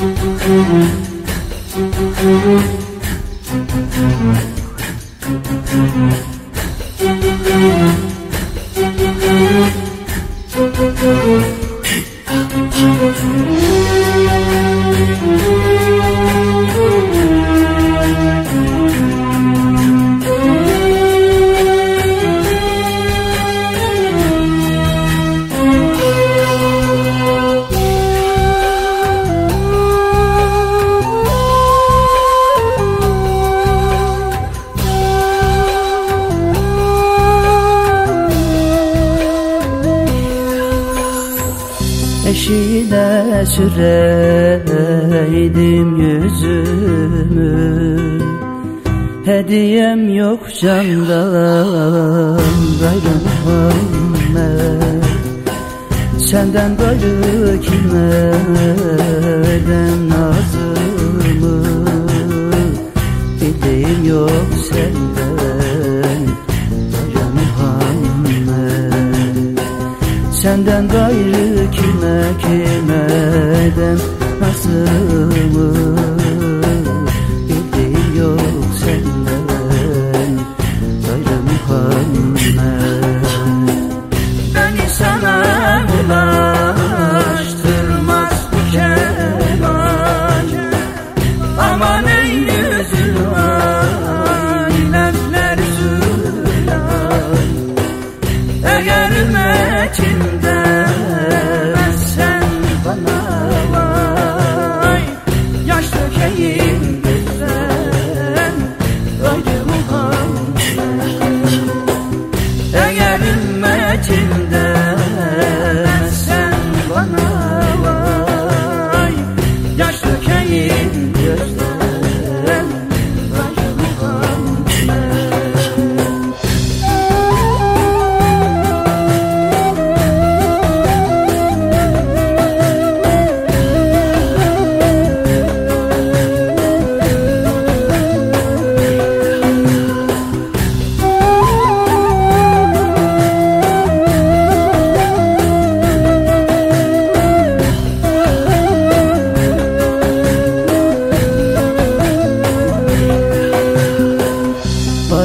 Thank you. Süreydim yüzümü. Hediyem yok candan gayrı Muhammed Senden gayrı kime edem nazımı? Bildiğim yok senden Senden gayrı kime kime edem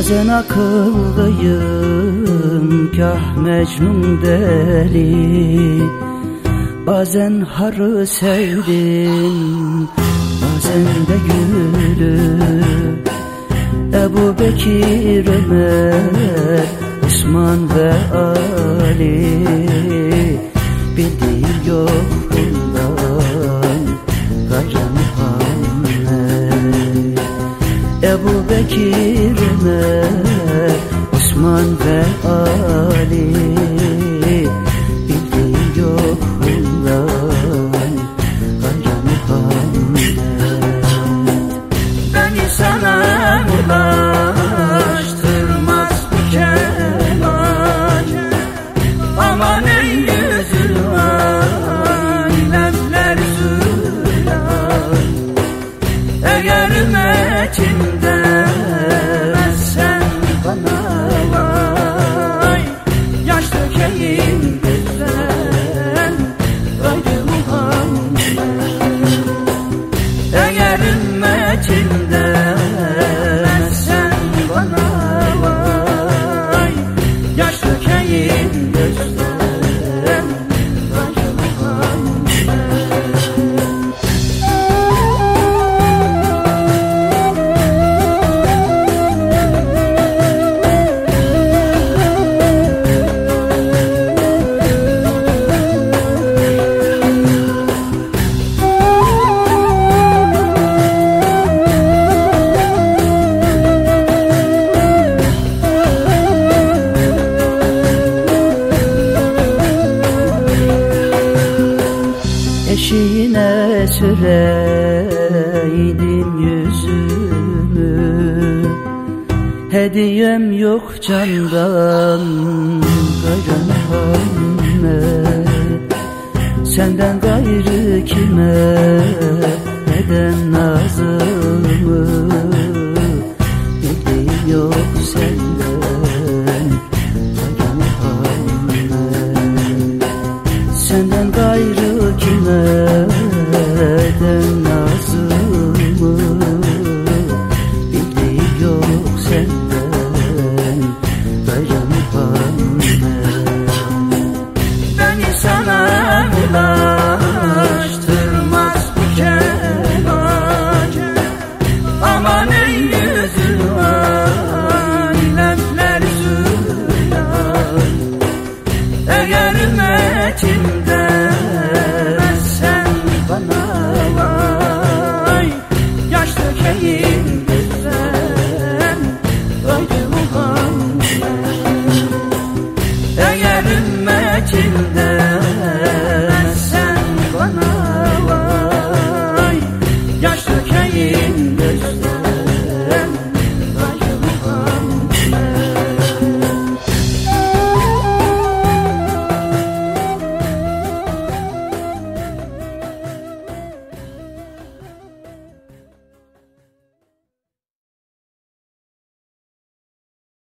Bazen akıllıyım Kah Mecnun deli. Bazen harı sevdim Bazen de gülü. Ebu Bekir Ömer Osman ve Ali. Bildiğim Eğer ümmetimde süreydim yüzümü. Hediyem yok candan gayrı Senden gayrı kime neden nazım